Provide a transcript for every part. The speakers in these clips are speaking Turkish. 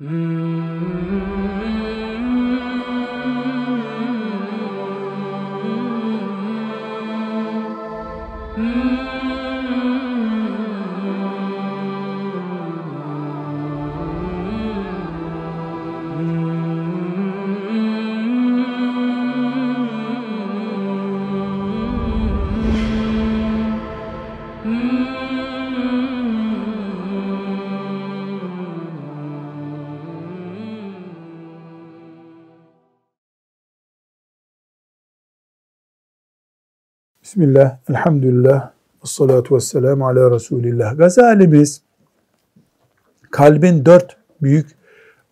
Mm-hmm. Bismillah, elhamdülillah, ve salatu ve selamu ala Resulillah. Gazalimiz kalbin dört büyük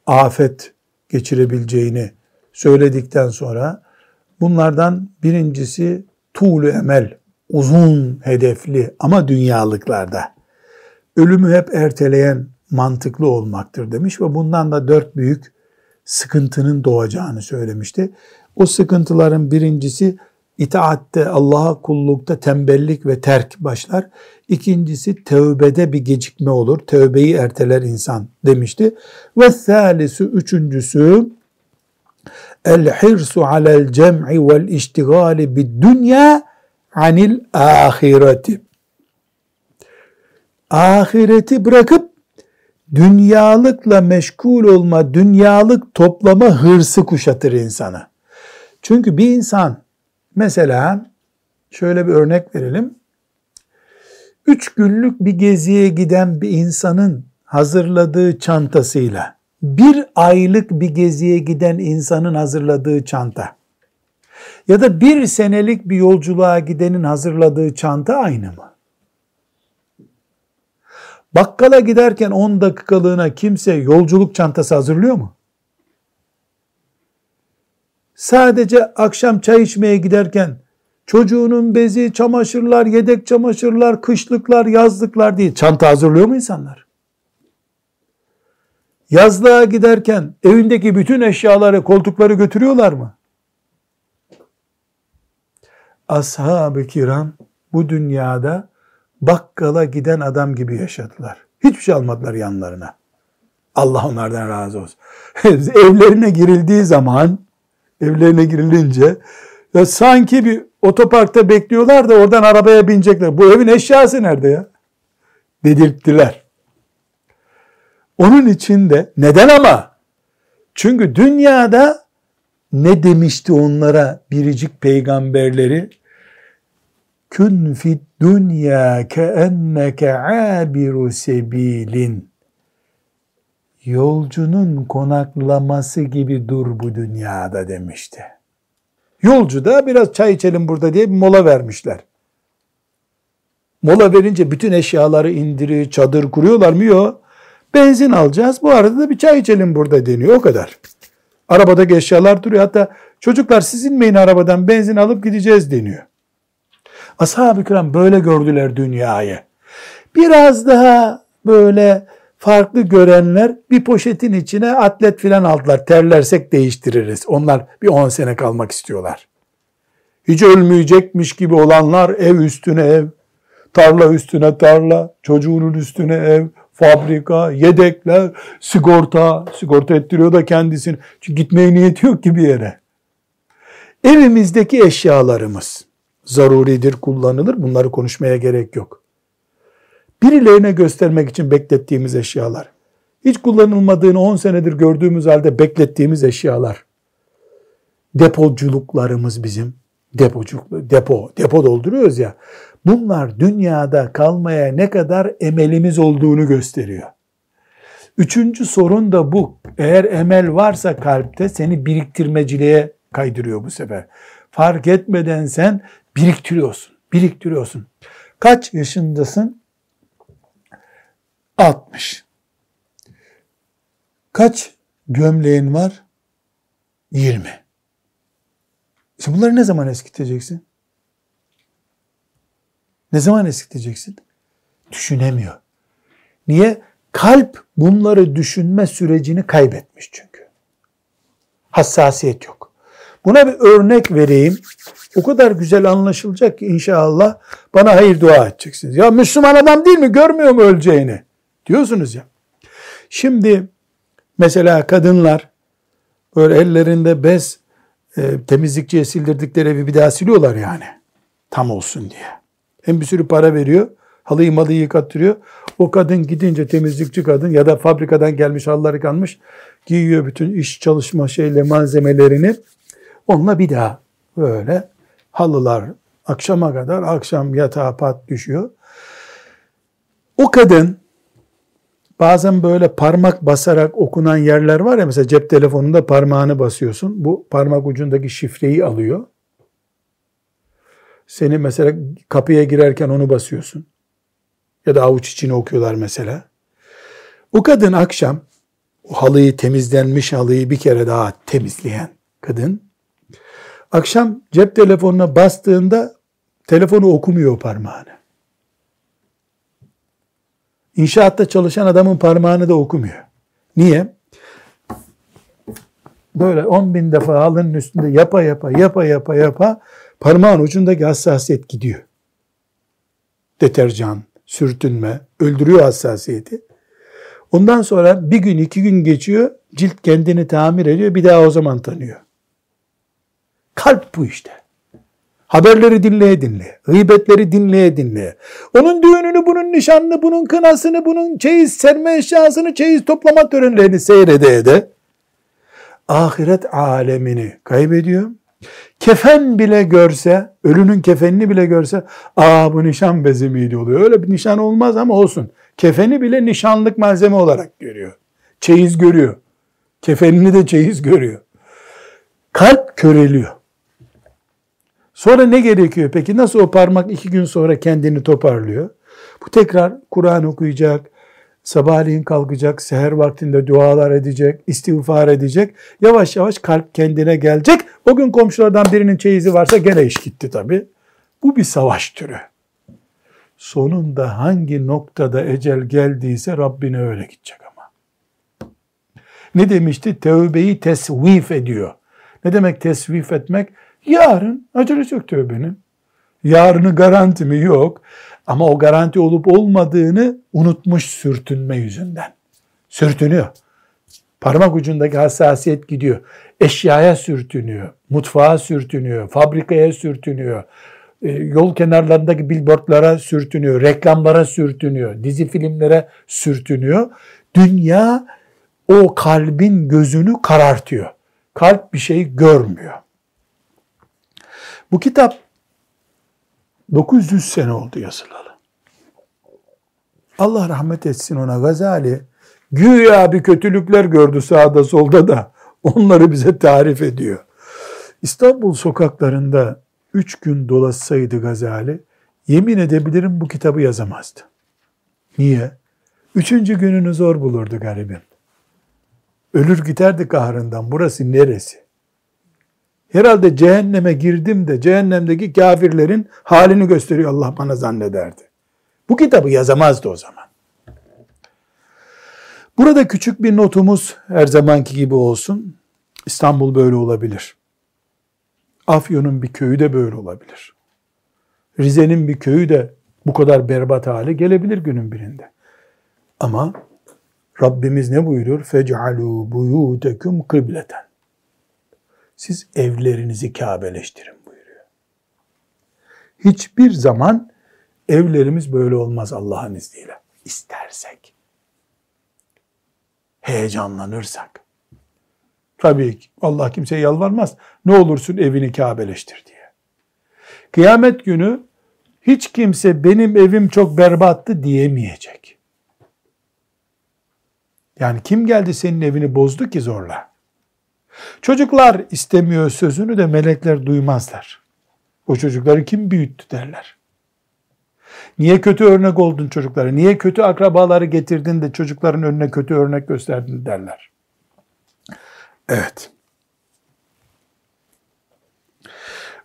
afet geçirebileceğini söyledikten sonra bunlardan birincisi tuğlu emel, uzun hedefli ama dünyalıklarda. Ölümü hep erteleyen mantıklı olmaktır demiş ve bundan da dört büyük sıkıntının doğacağını söylemişti. O sıkıntıların birincisi İtaatte, Allah'a kullukta tembellik ve terk başlar. İkincisi tevbede bir gecikme olur. Tevbeyi erteler insan demişti. Ve thalisu üçüncüsü el hirsu alel cem'i vel iştigali bid dünya anil ahireti. Ahireti bırakıp dünyalıkla meşgul olma, dünyalık toplama hırsı kuşatır insanı. Çünkü bir insan Mesela şöyle bir örnek verelim. Üç günlük bir geziye giden bir insanın hazırladığı çantasıyla bir aylık bir geziye giden insanın hazırladığı çanta ya da bir senelik bir yolculuğa gidenin hazırladığı çanta aynı mı? Bakkala giderken 10 dakikalığına kimse yolculuk çantası hazırlıyor mu? Sadece akşam çay içmeye giderken çocuğunun bezi, çamaşırlar, yedek çamaşırlar, kışlıklar, yazlıklar değil. Çanta hazırlıyor mu insanlar? Yazlığa giderken evindeki bütün eşyaları, koltukları götürüyorlar mı? Ashab-ı kiram bu dünyada bakkala giden adam gibi yaşadılar. Hiçbir şey almadılar yanlarına. Allah onlardan razı olsun. Evlerine girildiği zaman evlerine girilince ya sanki bir otoparkta bekliyorlar da oradan arabaya binecekler. Bu evin eşyası nerede ya? Dedirttiler. Onun için de neden ama? Çünkü dünyada ne demişti onlara biricik peygamberleri? Kün fid dünya ke enneke abiru sebilin yolcunun konaklaması gibi dur bu dünyada demişti. Yolcu da biraz çay içelim burada diye bir mola vermişler. Mola verince bütün eşyaları indiriyor, çadır kuruyorlar mı? Yok. Benzin alacağız. Bu arada da bir çay içelim burada deniyor. O kadar. Arabadaki eşyalar duruyor. Hatta çocuklar siz inmeyin arabadan benzin alıp gideceğiz deniyor. Ashab-ı kiram böyle gördüler dünyayı. Biraz daha böyle farklı görenler bir poşetin içine atlet filan aldılar. Terlersek değiştiririz. Onlar bir 10 sene kalmak istiyorlar. Hiç ölmeyecekmiş gibi olanlar ev üstüne ev, tarla üstüne tarla, çocuğunun üstüne ev, fabrika, yedekler, sigorta, sigorta ettiriyor da kendisini. Çünkü gitmeye niyeti yok ki bir yere. Evimizdeki eşyalarımız zaruridir, kullanılır. Bunları konuşmaya gerek yok birilerine göstermek için beklettiğimiz eşyalar. Hiç kullanılmadığını 10 senedir gördüğümüz halde beklettiğimiz eşyalar. Depoculuklarımız bizim. Depoculuk, depo, depo dolduruyoruz ya. Bunlar dünyada kalmaya ne kadar emelimiz olduğunu gösteriyor. Üçüncü sorun da bu. Eğer emel varsa kalpte seni biriktirmeciliğe kaydırıyor bu sefer. Fark etmeden sen biriktiriyorsun. Biriktiriyorsun. Kaç yaşındasın? 60. Kaç gömleğin var? 20. İşte bunları ne zaman eskiteceksin? Ne zaman eskiteceksin? Düşünemiyor. Niye? Kalp bunları düşünme sürecini kaybetmiş çünkü. Hassasiyet yok. Buna bir örnek vereyim. O kadar güzel anlaşılacak ki inşallah bana hayır dua edeceksiniz. Ya Müslüman adam değil mi? Görmüyor mu öleceğini? Diyorsunuz ya. Şimdi Mesela kadınlar böyle ellerinde bez e, temizlikçiye sildirdikleri evi bir daha siliyorlar yani. Tam olsun diye. Hem bir sürü para veriyor. Halıyı malıyı yıkattırıyor. O kadın gidince temizlikçi kadın ya da fabrikadan gelmiş halılar yıkanmış giyiyor bütün iş çalışma şeyle malzemelerini. Onunla bir daha böyle halılar akşama kadar akşam yatağa pat düşüyor. O kadın bazen böyle parmak basarak okunan yerler var ya mesela cep telefonunda parmağını basıyorsun. Bu parmak ucundaki şifreyi alıyor. Seni mesela kapıya girerken onu basıyorsun. Ya da avuç içini okuyorlar mesela. O kadın akşam o halıyı temizlenmiş halıyı bir kere daha temizleyen kadın akşam cep telefonuna bastığında telefonu okumuyor parmağını. İnşaatta çalışan adamın parmağını da okumuyor. Niye? Böyle 10 bin defa halının üstünde yapa yapa yapa yapa yapa parmağın ucundaki hassasiyet gidiyor. Deterjan, sürtünme öldürüyor hassasiyeti. Ondan sonra bir gün iki gün geçiyor cilt kendini tamir ediyor bir daha o zaman tanıyor. Kalp bu işte. Haberleri dinleye dinleye, gıybetleri dinleye dinleye. Onun düğününü, bunun nişanını, bunun kınasını, bunun çeyiz serme eşyasını, çeyiz toplama törenlerini seyrede ede ahiret alemini kaybediyor. Kefen bile görse, ölünün kefenini bile görse, aa bu nişan bezi miydi oluyor. Öyle bir nişan olmaz ama olsun. Kefeni bile nişanlık malzeme olarak görüyor. Çeyiz görüyor. Kefenini de çeyiz görüyor. Kalp köreliyor. Sonra ne gerekiyor peki? Nasıl o parmak iki gün sonra kendini toparlıyor? Bu tekrar Kur'an okuyacak, sabahleyin kalkacak, seher vaktinde dualar edecek, istiğfar edecek. Yavaş yavaş kalp kendine gelecek. O gün komşulardan birinin çeyizi varsa gene iş gitti tabi. Bu bir savaş türü. Sonunda hangi noktada ecel geldiyse Rabbine öyle gidecek ama. Ne demişti? Tevbeyi tesvif ediyor. Ne demek tesvif etmek? Yarın acelesi yok tövbenin. Yarını garanti mi yok. Ama o garanti olup olmadığını unutmuş sürtünme yüzünden. Sürtünüyor. Parmak ucundaki hassasiyet gidiyor. Eşyaya sürtünüyor. Mutfağa sürtünüyor. Fabrikaya sürtünüyor. E, yol kenarlarındaki billboardlara sürtünüyor. Reklamlara sürtünüyor. Dizi filmlere sürtünüyor. Dünya o kalbin gözünü karartıyor. Kalp bir şey görmüyor. Bu kitap 900 sene oldu yazılalı. Allah rahmet etsin ona Gazali güya bir kötülükler gördü sağda solda da onları bize tarif ediyor. İstanbul sokaklarında üç gün dolaşsaydı Gazali yemin edebilirim bu kitabı yazamazdı. Niye? Üçüncü gününü zor bulurdu garibim. Ölür giderdi kahrından. Burası neresi? Herhalde cehenneme girdim de cehennemdeki kafirlerin halini gösteriyor Allah bana zannederdi. Bu kitabı yazamazdı o zaman. Burada küçük bir notumuz her zamanki gibi olsun. İstanbul böyle olabilir. Afyon'un bir köyü de böyle olabilir. Rize'nin bir köyü de bu kadar berbat hale gelebilir günün birinde. Ama Rabbimiz ne buyuruyor? Fec'alû buyûteküm kıbleten. Siz evlerinizi Kabeleştirin buyuruyor. Hiçbir zaman evlerimiz böyle olmaz Allah'ın izniyle. İstersek. Heyecanlanırsak. Tabii ki Allah kimseye yalvarmaz. Ne olursun evini Kabeleştir diye. Kıyamet günü hiç kimse benim evim çok berbattı diyemeyecek. Yani kim geldi senin evini bozdu ki zorla? Çocuklar istemiyor sözünü de melekler duymazlar. O çocukları kim büyüttü derler. Niye kötü örnek oldun çocuklara? Niye kötü akrabaları getirdin de çocukların önüne kötü örnek gösterdin derler. Evet.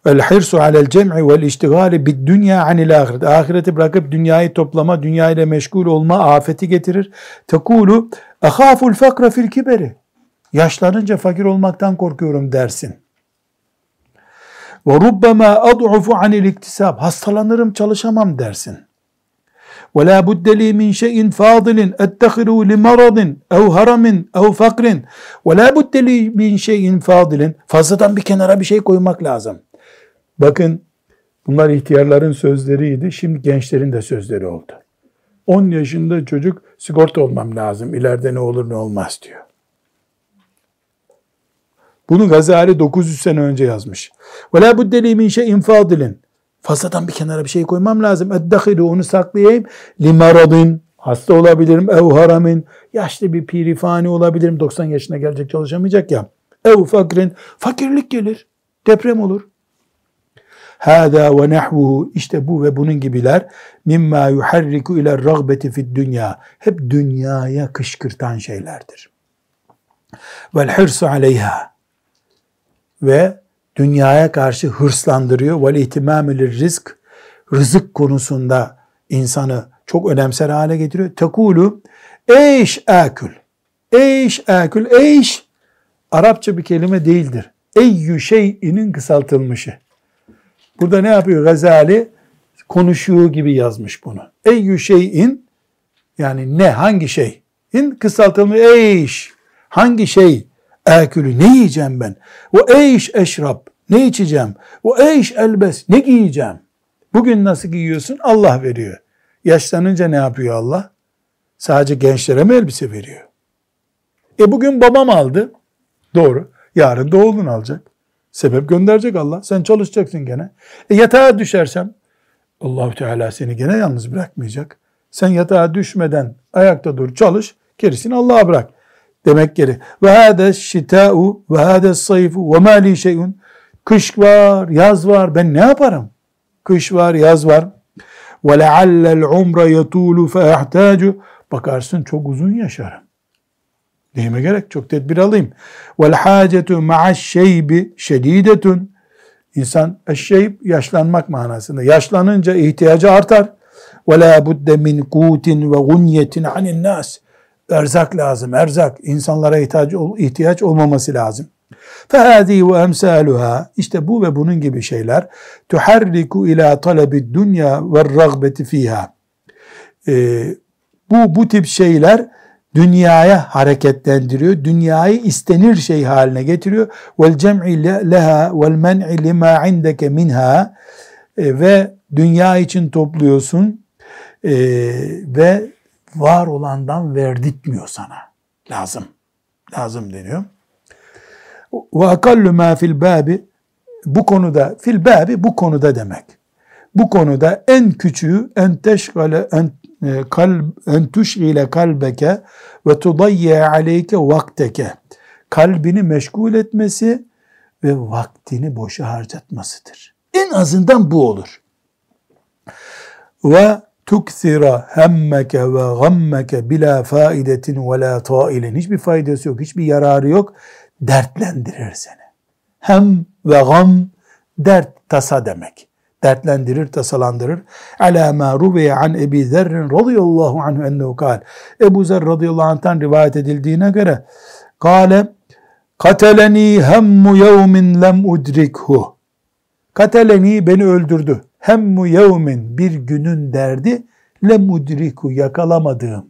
Vel hirsu alel cem'i vel iştigali bid dünya anil ahiret. Ahireti bırakıp dünyayı toplama, dünyayla meşgul olma afeti getirir. Tekulu ahaful fakra fil kiberi yaşlanınca fakir olmaktan korkuyorum dersin. Ve rubbema ad'ufu anil iktisab. Hastalanırım çalışamam dersin. Ve la budde li min şeyin fadilin ettehiru li maradin ev haramin ev fakrin ve la budde li min şeyin fadilin fazladan bir kenara bir şey koymak lazım. Bakın bunlar ihtiyarların sözleriydi. Şimdi gençlerin de sözleri oldu. 10 yaşında çocuk sigorta olmam lazım. İleride ne olur ne olmaz diyor. Bunu Gazali 900 sene önce yazmış. Ve la buddeli min şeyin fadilin. Fazladan bir kenara bir şey koymam lazım. Eddehilu onu saklayayım. Limaradın. Hasta olabilirim. Ev haramin. Yaşlı bir pirifani olabilirim. 90 yaşına gelecek çalışamayacak ya. Ev fakrin. Fakirlik gelir. Deprem olur. Hâdâ ve nehvuhu işte bu ve bunun gibiler mimma yuharriku ile ragbeti fid dünya hep dünyaya kışkırtan şeylerdir. Vel hirsu aleyha ve dünyaya karşı hırslandırıyor. Vel ihtimamül rizk rızık konusunda insanı çok önemser hale getiriyor. Tekulu eyş akül. Eyş akül. Eyş Arapça bir kelime değildir. Eyyü şeyinin kısaltılmışı. Burada ne yapıyor Gazali? Konuşuyor gibi yazmış bunu. Eyyü şeyin yani ne hangi şey? İn kısaltılmış eyş. Hangi şey? Ekülü ne yiyeceğim ben? Ve eyş eşrab ne içeceğim? Ve eyş elbes ne giyeceğim? Bugün nasıl giyiyorsun? Allah veriyor. Yaşlanınca ne yapıyor Allah? Sadece gençlere mi elbise veriyor? E bugün babam aldı. Doğru. Yarın da oğlun alacak. Sebep gönderecek Allah. Sen çalışacaksın gene. E yatağa düşersem Allahu Teala seni gene yalnız bırakmayacak. Sen yatağa düşmeden ayakta dur, çalış, gerisini Allah'a bırak. Demek geri. Ve hâde şitâ'u ve hâde sayfu ve mâ li şey'un. Kış var, yaz var. Ben ne yaparım? Kış var, yaz var. Ve leallel umre yetûlu fe Bakarsın çok uzun yaşarım. Neyime gerek? Çok tedbir alayım. Vel hacetu ma'aş şeybi şedidetun. İnsan eşşeyb yaşlanmak manasında. Yaşlanınca ihtiyacı artar. Ve la budde min kutin ve gunyetin anin nas. Erzak lazım, erzak. İnsanlara ihtiyaç, ihtiyaç olmaması lazım. فَهَذ۪ي وَاَمْسَالُهَا İşte bu ve bunun gibi şeyler tuharriku ila talebi dünya ve ragbeti fiha. Ee, bu bu tip şeyler dünyaya hareketlendiriyor. Dünyayı istenir şey haline getiriyor. Vel cem'i leha vel men'i lima indeke minha e, ve dünya için topluyorsun e, ve var olandan verdirtmiyor sana. Lazım. Lazım deniyor. Ve akallu ma fil babi bu konuda fil babi bu konuda demek. Bu konuda en küçüğü en teşgale en e, kalb en tuşgile kalbeke ve tudayye aleyke vakteke kalbini meşgul etmesi ve vaktini boşa harcatmasıdır. En azından bu olur. Ve tuksira hemmeke ve gammeke bila faidetin ve la tailin. Hiçbir faydası yok, hiçbir yararı yok. Dertlendirir seni. Hem ve gam dert tasa demek dertlendirir, tasalandırır. Ala ma ruviye an Ebi Zerrin radıyallahu anhu ennehu kal. Ebu Zer radıyallahu anh'tan rivayet edildiğine göre kale kateleni hemmu yevmin lem udrikhu. Kateleni beni öldürdü. Hemmu yevmin bir günün derdi lem udriku yakalamadığım.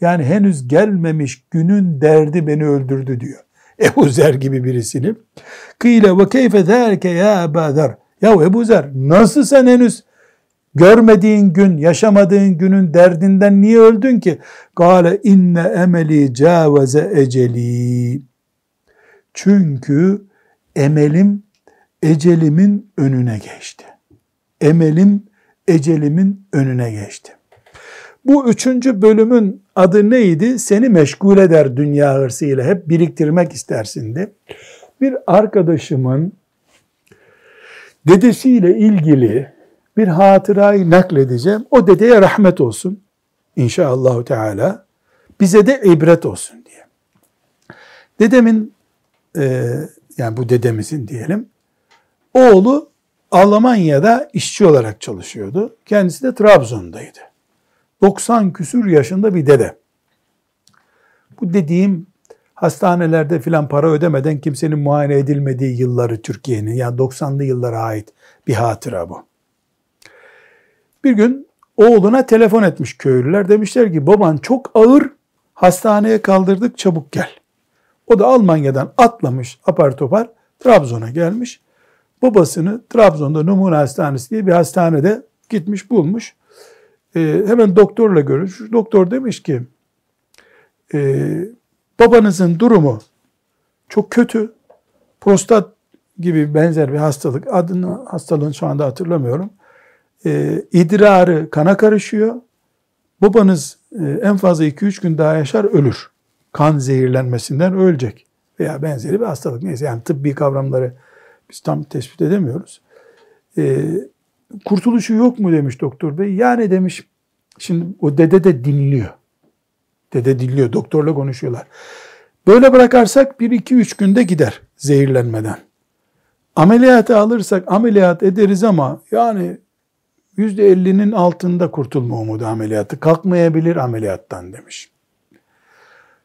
Yani henüz gelmemiş günün derdi beni öldürdü diyor. Ebu Zer gibi birisini. Kıyle ve keyfe zâlike ya Ebu Zer. Ya Ebu Zer nasıl sen henüz görmediğin gün, yaşamadığın günün derdinden niye öldün ki? Gale inne emeli caveze eceli. Çünkü emelim ecelimin önüne geçti. Emelim ecelimin önüne geçti. Bu üçüncü bölümün adı neydi? Seni meşgul eder dünya hırsıyla. Hep biriktirmek istersindi. Bir arkadaşımın dedesiyle ilgili bir hatırayı nakledeceğim. O dedeye rahmet olsun inşallahü teala. Bize de ibret olsun diye. Dedemin e, yani bu dedemizin diyelim oğlu Almanya'da işçi olarak çalışıyordu. Kendisi de Trabzon'daydı. 90 küsür yaşında bir dede. Bu dediğim hastanelerde filan para ödemeden kimsenin muayene edilmediği yılları Türkiye'nin yani 90'lı yıllara ait bir hatıra bu. Bir gün oğluna telefon etmiş köylüler. Demişler ki baban çok ağır hastaneye kaldırdık çabuk gel. O da Almanya'dan atlamış apar topar Trabzon'a gelmiş. Babasını Trabzon'da Numune Hastanesi diye bir hastanede gitmiş bulmuş. Ee, hemen doktorla görüşmüş. Doktor demiş ki e, babanızın durumu çok kötü. Prostat gibi benzer bir hastalık. Adını hastalığın şu anda hatırlamıyorum. Ee, idrarı kana karışıyor. Babanız e, en fazla 2-3 gün daha yaşar ölür. Kan zehirlenmesinden ölecek. Veya benzeri bir hastalık. Neyse yani tıbbi kavramları biz tam tespit edemiyoruz. Ee, kurtuluşu yok mu demiş doktor bey. Yani demiş şimdi o dede de dinliyor. Dede dinliyor. Doktorla konuşuyorlar. Böyle bırakarsak 1-2-3 günde gider zehirlenmeden. Ameliyatı alırsak ameliyat ederiz ama yani %50'nin altında kurtulma umudu ameliyatı. Kalkmayabilir ameliyattan demiş.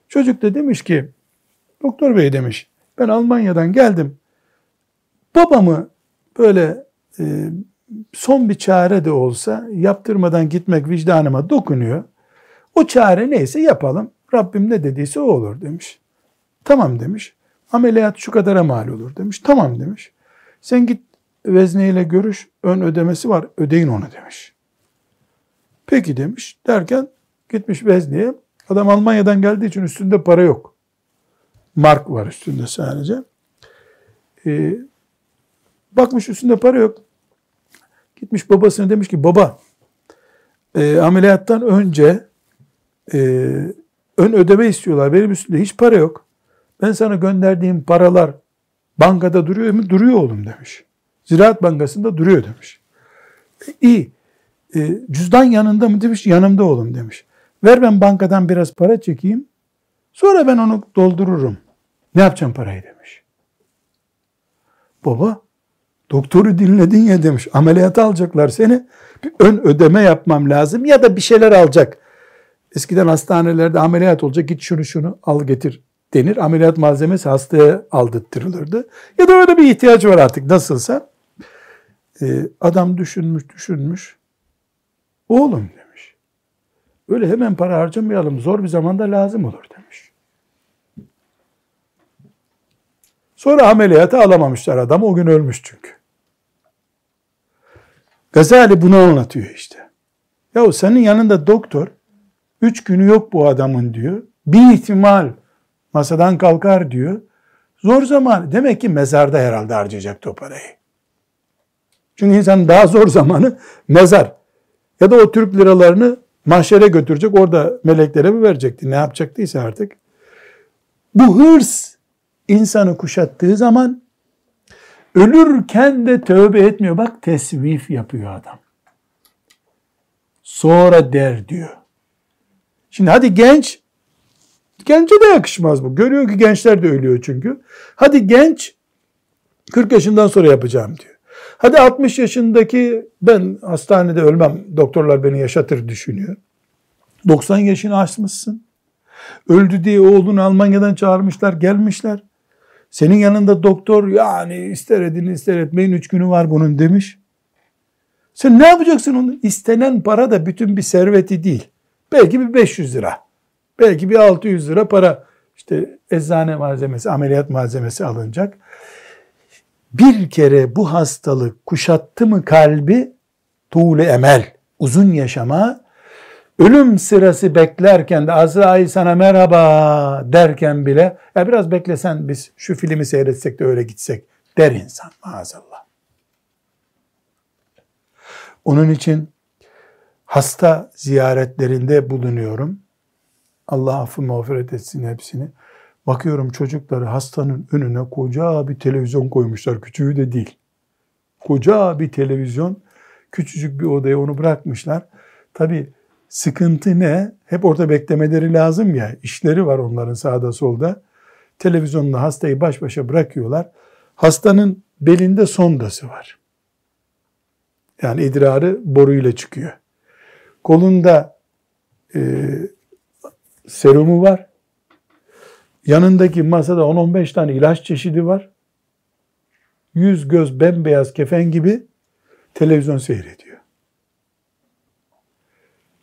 Çocuk da demiş ki doktor bey demiş ben Almanya'dan geldim. Babamı böyle e, son bir çare de olsa yaptırmadan gitmek vicdanıma dokunuyor. O çare neyse yapalım. Rabbim ne dediyse o olur demiş. Tamam demiş. Ameliyat şu kadara mal olur demiş. Tamam demiş. Sen git vezneyle görüş, ön ödemesi var, ödeyin onu demiş. Peki demiş derken gitmiş vezneye. Adam Almanya'dan geldiği için üstünde para yok. Mark var üstünde sadece. Ee, bakmış üstünde para yok. Gitmiş babasına demiş ki baba e, ameliyattan önce e, ön ödeme istiyorlar. Benim üstünde hiç para yok. Ben sana gönderdiğim paralar bankada duruyor mu? Duruyor oğlum demiş. Ziraat Bankası'nda duruyor demiş. E, iyi. E, cüzdan yanında mı demiş? Yanımda oğlum demiş. Ver ben bankadan biraz para çekeyim. Sonra ben onu doldururum. Ne yapacağım parayı demiş. Baba doktoru dinledin ya demiş. Ameliyata alacaklar seni. Bir ön ödeme yapmam lazım ya da bir şeyler alacak. Eskiden hastanelerde ameliyat olacak git şunu şunu al getir denir. Ameliyat malzemesi hastaya aldırtırılırdı. Ya da öyle bir ihtiyaç var artık nasılsa. Ee, adam düşünmüş düşünmüş. Oğlum demiş. Öyle hemen para harcamayalım. Zor bir zamanda lazım olur demiş. Sonra ameliyata alamamışlar adam. O gün ölmüş çünkü. Gazali bunu anlatıyor işte. Yahu senin yanında doktor üç günü yok bu adamın diyor. Bir ihtimal masadan kalkar diyor. Zor zaman demek ki mezarda herhalde harcayacak o parayı. Çünkü insanın daha zor zamanı mezar. Ya da o Türk liralarını mahşere götürecek orada meleklere mi verecekti ne yapacaktıysa artık. Bu hırs insanı kuşattığı zaman ölürken de tövbe etmiyor. Bak tesvif yapıyor adam. Sonra der diyor. Şimdi hadi genç Gence de yakışmaz bu. Görüyor ki gençler de ölüyor çünkü. Hadi genç 40 yaşından sonra yapacağım diyor. Hadi 60 yaşındaki ben hastanede ölmem doktorlar beni yaşatır düşünüyor. 90 yaşını aşmışsın. Öldü diye oğlunu Almanya'dan çağırmışlar gelmişler. Senin yanında doktor yani ister edin ister etmeyin 3 günü var bunun demiş. Sen ne yapacaksın onu? İstenen para da bütün bir serveti değil. Belki bir 500 lira. Belki bir 600 lira para işte eczane malzemesi, ameliyat malzemesi alınacak. Bir kere bu hastalık kuşattı mı kalbi tuğle emel, uzun yaşama, ölüm sırası beklerken de Azrail sana merhaba derken bile ya biraz beklesen biz şu filmi seyretsek de öyle gitsek der insan maazallah. Onun için hasta ziyaretlerinde bulunuyorum. Allah affı mağfiret etsin hepsini. Bakıyorum çocukları hastanın önüne koca bir televizyon koymuşlar. Küçüğü de değil. Koca bir televizyon. Küçücük bir odaya onu bırakmışlar. Tabi sıkıntı ne? Hep orada beklemeleri lazım ya. İşleri var onların sağda solda. Televizyonla hastayı baş başa bırakıyorlar. Hastanın belinde sondası var. Yani idrarı boruyla çıkıyor. Kolunda e, serumu var. Yanındaki masada 10-15 tane ilaç çeşidi var. Yüz göz bembeyaz kefen gibi televizyon seyrediyor.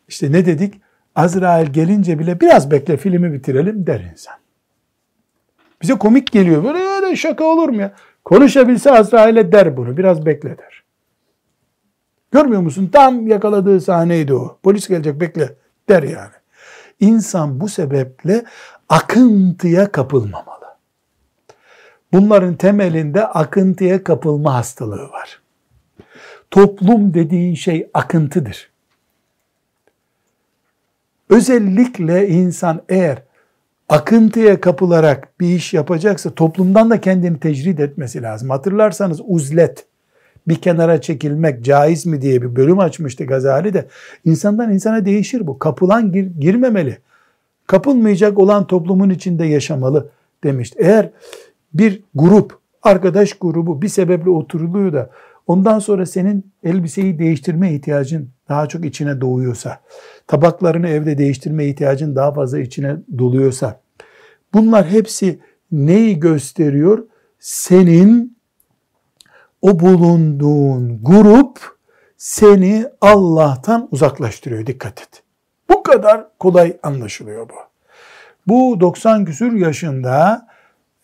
İşte ne dedik? Azrail gelince bile biraz bekle filmi bitirelim der insan. Bize komik geliyor. Böyle, böyle şaka olur mu ya? Konuşabilse Azrail'e der bunu. Biraz bekle der. Görmüyor musun? Tam yakaladığı sahneydi o. Polis gelecek bekle der yani. İnsan bu sebeple akıntıya kapılmamalı. Bunların temelinde akıntıya kapılma hastalığı var. Toplum dediğin şey akıntıdır. Özellikle insan eğer akıntıya kapılarak bir iş yapacaksa toplumdan da kendini tecrid etmesi lazım. Hatırlarsanız uzlet, bir kenara çekilmek caiz mi diye bir bölüm açmıştı Gazali de. İnsandan insana değişir bu. Kapılan gir, girmemeli. Kapılmayacak olan toplumun içinde yaşamalı demişti. Eğer bir grup, arkadaş grubu bir sebeple oturuluyor da ondan sonra senin elbiseyi değiştirme ihtiyacın daha çok içine doğuyorsa, tabaklarını evde değiştirme ihtiyacın daha fazla içine doluyorsa, bunlar hepsi neyi gösteriyor? Senin o bulunduğun grup seni Allah'tan uzaklaştırıyor. Dikkat et. Bu kadar kolay anlaşılıyor bu. Bu 90 küsür yaşında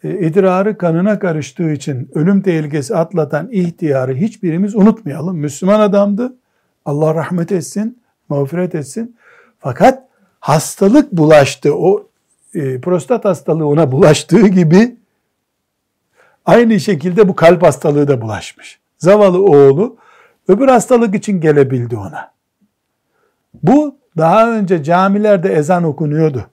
e, idrarı kanına karıştığı için ölüm tehlikesi atlatan ihtiyarı hiçbirimiz unutmayalım. Müslüman adamdı. Allah rahmet etsin, mağfiret etsin. Fakat hastalık bulaştı. O e, prostat hastalığı ona bulaştığı gibi aynı şekilde bu kalp hastalığı da bulaşmış. Zavallı oğlu öbür hastalık için gelebildi ona. Bu daha önce camilerde ezan okunuyordu.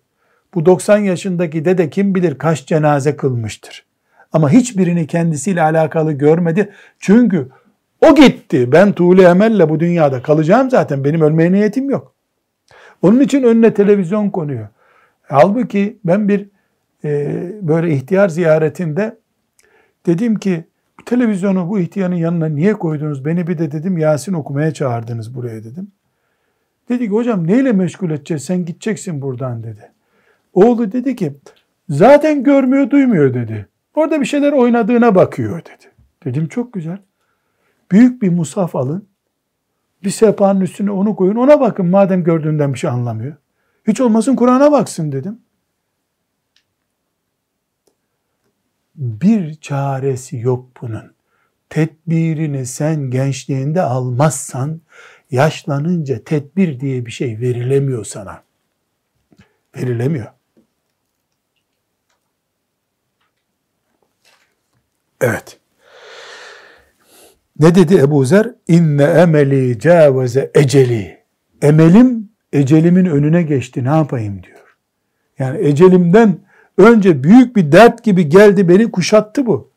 Bu 90 yaşındaki dede kim bilir kaç cenaze kılmıştır. Ama hiçbirini kendisiyle alakalı görmedi. Çünkü o gitti. Ben tuğle emelle bu dünyada kalacağım zaten. Benim ölmeye niyetim yok. Onun için önüne televizyon konuyor. Halbuki ben bir e, böyle ihtiyar ziyaretinde dedim ki bu televizyonu bu ihtiyarın yanına niye koydunuz? Beni bir de dedim Yasin okumaya çağırdınız buraya dedim. Dedi ki hocam neyle meşgul edeceğiz sen gideceksin buradan dedi. Oğlu dedi ki zaten görmüyor duymuyor dedi. Orada bir şeyler oynadığına bakıyor dedi. Dedim çok güzel. Büyük bir musaf alın. Bir sehpanın üstüne onu koyun. Ona bakın madem gördüğünden bir şey anlamıyor. Hiç olmasın Kur'an'a baksın dedim. Bir çaresi yok bunun. Tedbirini sen gençliğinde almazsan yaşlanınca tedbir diye bir şey verilemiyor sana. Verilemiyor. Evet. Ne dedi Ebu Zer? İnne emeli caveze eceli. Emelim ecelimin önüne geçti ne yapayım diyor. Yani ecelimden önce büyük bir dert gibi geldi beni kuşattı bu.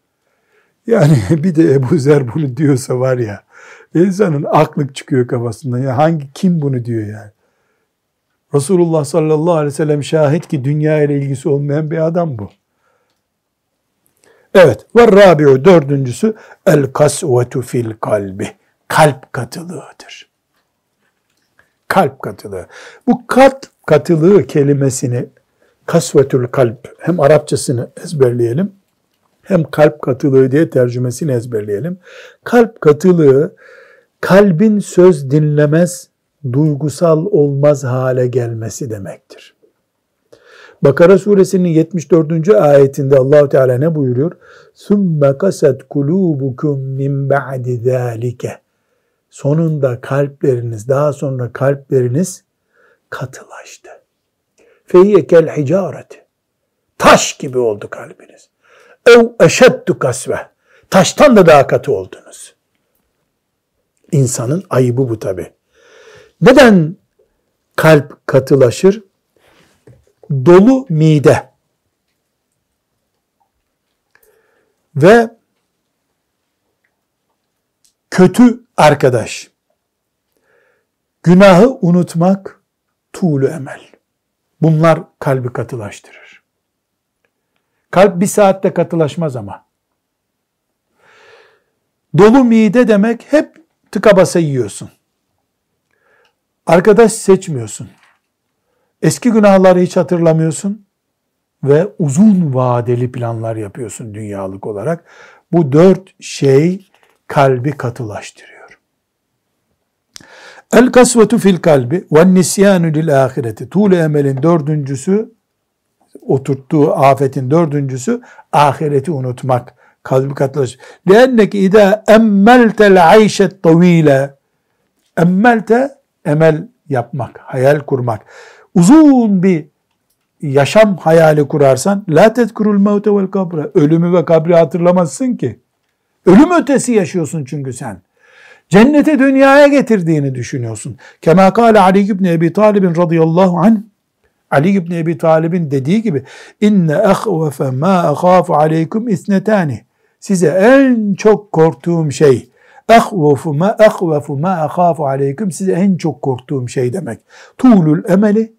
Yani bir de Ebu Zer bunu diyorsa var ya insanın aklık çıkıyor kafasında. Ya hangi kim bunu diyor yani. Resulullah sallallahu aleyhi ve sellem şahit ki dünya ile ilgisi olmayan bir adam bu. Evet. Ve rabi'u dördüncüsü el kasvetu fil kalbi. Kalp katılığıdır. Kalp katılığı. Bu kalp katılığı kelimesini kasvetül kalp hem Arapçasını ezberleyelim hem kalp katılığı diye tercümesini ezberleyelim. Kalp katılığı kalbin söz dinlemez, duygusal olmaz hale gelmesi demektir. Bakara suresinin 74. ayetinde Allahu Teala ne buyuruyor? Sümme kaset kulubukum min ba'di zalike. Sonunda kalpleriniz, daha sonra kalpleriniz katılaştı. Fehiye kel hicareti. Taş gibi oldu kalbiniz. Ev eşeddu kasve. Taştan da daha katı oldunuz. İnsanın ayıbı bu tabi. Neden kalp katılaşır? Dolu mide ve kötü arkadaş, günahı unutmak, tuğlu emel. Bunlar kalbi katılaştırır. Kalp bir saatte katılaşmaz ama. Dolu mide demek hep tıka basa yiyorsun. Arkadaş seçmiyorsun. Eski günahları hiç hatırlamıyorsun ve uzun vadeli planlar yapıyorsun dünyalık olarak. Bu dört şey kalbi katılaştırıyor. El kasvetu fil kalbi ve nisyanu lil ahireti. Tuğle emelin dördüncüsü oturttuğu afetin dördüncüsü ahireti unutmak. Kalbi katılaş. Lenneki idâ emmeltel ayşet tavîle emmelte emel yapmak, hayal kurmak. Uzun bir yaşam hayali kurarsan la tezkurul mevte vel kabra ölümü ve kabri hatırlamazsın ki. Ölüm ötesi yaşıyorsun çünkü sen. Cennete dünyaya getirdiğini düşünüyorsun. Kema kâle Ali ibn Ebi Talibin radıyallahu anh Ali ibn Ebi Talib'in dediği gibi inne ehvefe ma ahafu aleykum isnetani size en çok korktuğum şey ehvefu ma ehvefu ma ahafu aleykum size en çok korktuğum şey demek. Tuğlul emeli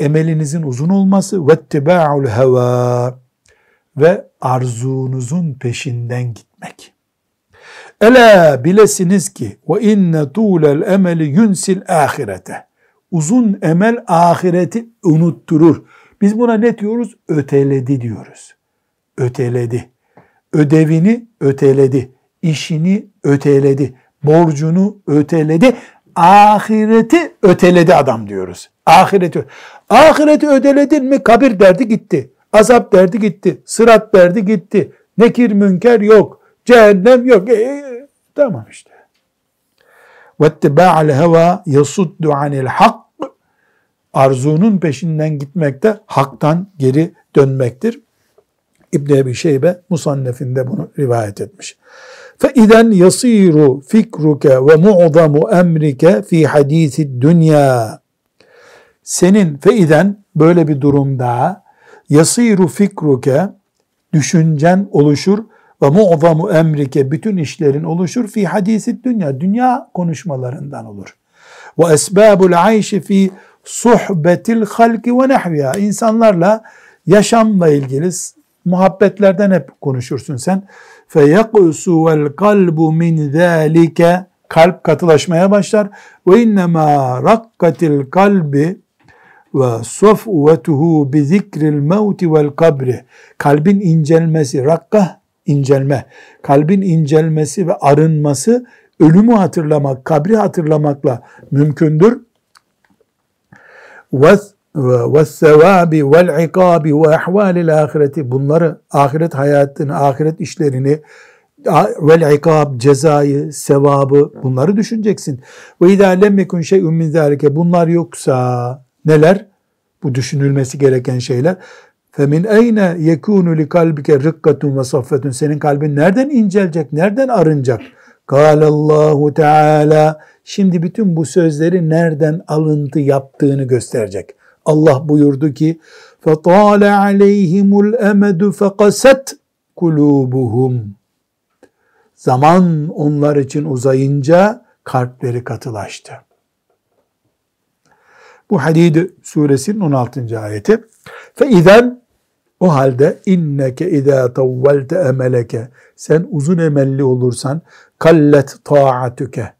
emelinizin uzun olması ve tiba'ul heva ve arzunuzun peşinden gitmek. Ela bilesiniz ki ve inne tuğlel emeli yunsil ahirete. Uzun emel ahireti unutturur. Biz buna ne diyoruz? Öteledi diyoruz. Öteledi. Ödevini öteledi. işini öteledi. Borcunu öteledi Ahireti öteledi adam diyoruz. Ahireti. Ahireti ödeledin mi kabir derdi gitti. Azap derdi gitti. Sırat derdi gitti. Nekir münker yok. Cehennem yok. E, e, tamam işte. وَاتِّبَاعَ الْهَوَى يَصُدُّ عَنِ الْحَقِّ Arzunun peşinden gitmekte haktan geri dönmektir. İbn Ebi Şeybe Musannef'inde bunu rivayet etmiş. فَاِذَنْ يَصِيرُ فِكْرُكَ وَمُعْظَمُ اَمْرِكَ ف۪ي حَد۪يثِ الدُّنْيَا Senin feiden böyle bir durumda yasiru fikruke düşüncen oluşur ve mu'zamu emrike bütün işlerin oluşur fi hadisi dünya dünya konuşmalarından olur. Ve esbabul ayşi fi suhbetil halki ve nehviha insanlarla yaşamla ilgili muhabbetlerden hep konuşursun sen. Vel kalbu min zalike kalp katılaşmaya başlar. Ve innema rakkatil kalbi ve sofvetuhu bi zikril mevti vel kabri. Kalbin incelmesi, rakka incelme, kalbin incelmesi ve arınması ölümü hatırlamak, kabri hatırlamakla mümkündür. Ve ve sevabi vel ikabi ve ahvalil ahireti bunları ahiret hayatını, ahiret işlerini vel ikab, cezayı, sevabı bunları düşüneceksin. Ve idâ lem yekun şey'un min zâlike bunlar yoksa neler? Bu düşünülmesi gereken şeyler. Femin eyne yekunu li kalbike rikkatun ve saffetun. Senin kalbin nereden incelecek, nereden arınacak? Allahu Teala. Şimdi bütün bu sözleri nereden alıntı yaptığını gösterecek. Allah buyurdu ki فَطَالَ عَلَيْهِمُ الْاَمَدُ فَقَسَتْ قُلُوبُهُمْ Zaman onlar için uzayınca kalpleri katılaştı. Bu Hadid suresinin 16. ayeti. فَاِذَنْ O halde inneke izâ tavvelte emeleke sen uzun emelli olursan kallet taatüke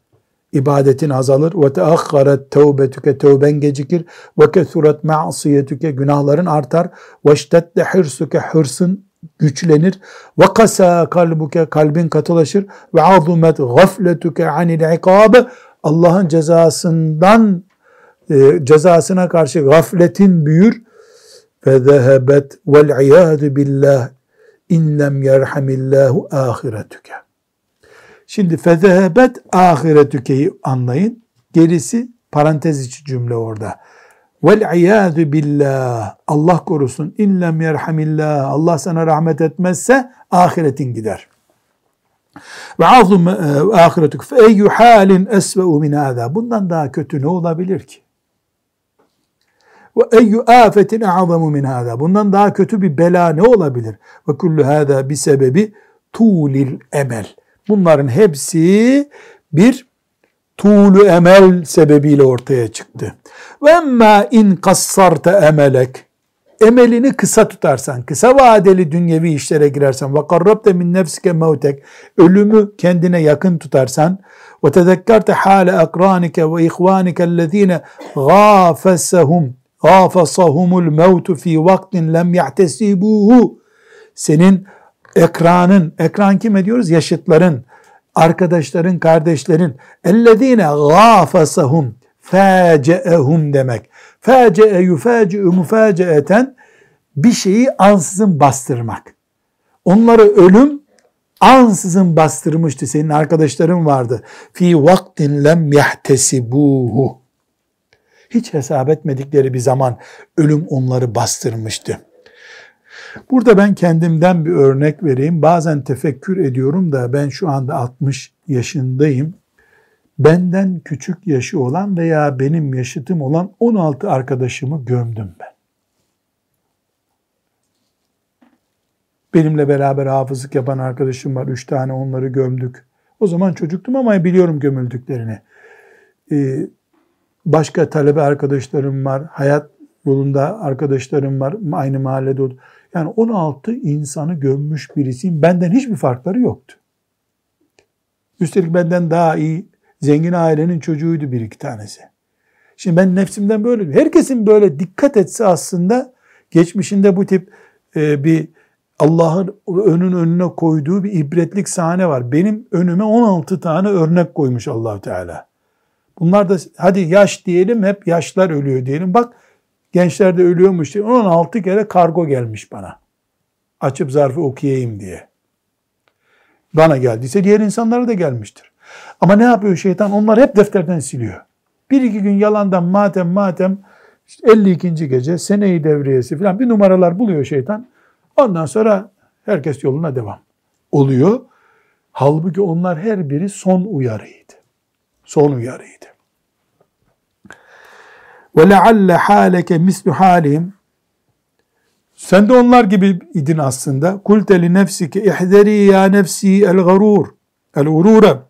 ibadetin azalır. ve teahharet tevbetüke tevben gecikir. ve kesuret ma'siyetüke günahların artar. ve şiddette hırsuke hırsın güçlenir. ve kasa kalbuke kalbin katılaşır. ve azumet gafletuke anil ikabe Allah'ın cezasından e, cezasına karşı gafletin büyür. ve zehebet vel iyadu billah in lem yerhamillahu ahiretüke. Şimdi fezehebet ahiretükeyi anlayın. Gerisi parantez içi cümle orada. Vel iyadu billah. Allah korusun. İn lem yerhamillah. Allah sana rahmet etmezse ahiretin gider. Ve azum e, ahiretük fe eyyü halin esve'u min. Bundan daha kötü ne olabilir ki? Ve eyyü afetin a'zamu min. Bundan daha kötü bir bela ne olabilir? Ve kullu hâzâ bi sebebi tuğlil emel. Bunların hepsi bir tuğlu emel sebebiyle ortaya çıktı. Ve emma in kassarte emelek emelini kısa tutarsan, kısa vadeli dünyevi işlere girersen ve karrabte min nefsike mevtek ölümü kendine yakın tutarsan ve tezekkerte hale akranike ve ihvanike ellezine gâfesehum gâfesahumul mevtu fi vaktin lem yahtesibuhu senin ekranın, ekran kime diyoruz? Yaşıtların, arkadaşların, kardeşlerin ellezine gâfasahum fâce'ehum demek. Fâce'e yufâci'ü mufâce'eten bir şeyi ansızın bastırmak. Onları ölüm ansızın bastırmıştı. Senin arkadaşların vardı. Fi vaktin lem yahtesibuhu. Hiç hesap etmedikleri bir zaman ölüm onları bastırmıştı. Burada ben kendimden bir örnek vereyim. Bazen tefekkür ediyorum da ben şu anda 60 yaşındayım. Benden küçük yaşı olan veya benim yaşıtım olan 16 arkadaşımı gömdüm ben. Benimle beraber hafızlık yapan arkadaşım var. Üç tane onları gömdük. O zaman çocuktum ama biliyorum gömüldüklerini. Ee, başka talebe arkadaşlarım var. Hayat yolunda arkadaşlarım var. Aynı mahallede. Yani 16 insanı gömmüş birisiyim. Benden hiçbir farkları yoktu. Üstelik benden daha iyi zengin ailenin çocuğuydu bir iki tanesi. Şimdi ben nefsimden böyle, herkesin böyle dikkat etse aslında geçmişinde bu tip e, bir Allah'ın önün önüne koyduğu bir ibretlik sahne var. Benim önüme 16 tane örnek koymuş allah Teala. Bunlar da hadi yaş diyelim hep yaşlar ölüyor diyelim. Bak gençler de ölüyormuş diye 16 kere kargo gelmiş bana. Açıp zarfı okuyayım diye. Bana geldiyse diğer insanlara da gelmiştir. Ama ne yapıyor şeytan? Onlar hep defterden siliyor. Bir iki gün yalandan matem matem 52. gece seneyi devriyesi falan bir numaralar buluyor şeytan. Ondan sonra herkes yoluna devam oluyor. Halbuki onlar her biri son uyarıydı. Son uyarıydı. Ve lealle haleke mislu halim sen de onlar gibi idin aslında. Kulte li nefsike ihderi ya nefsi el garur. El urura.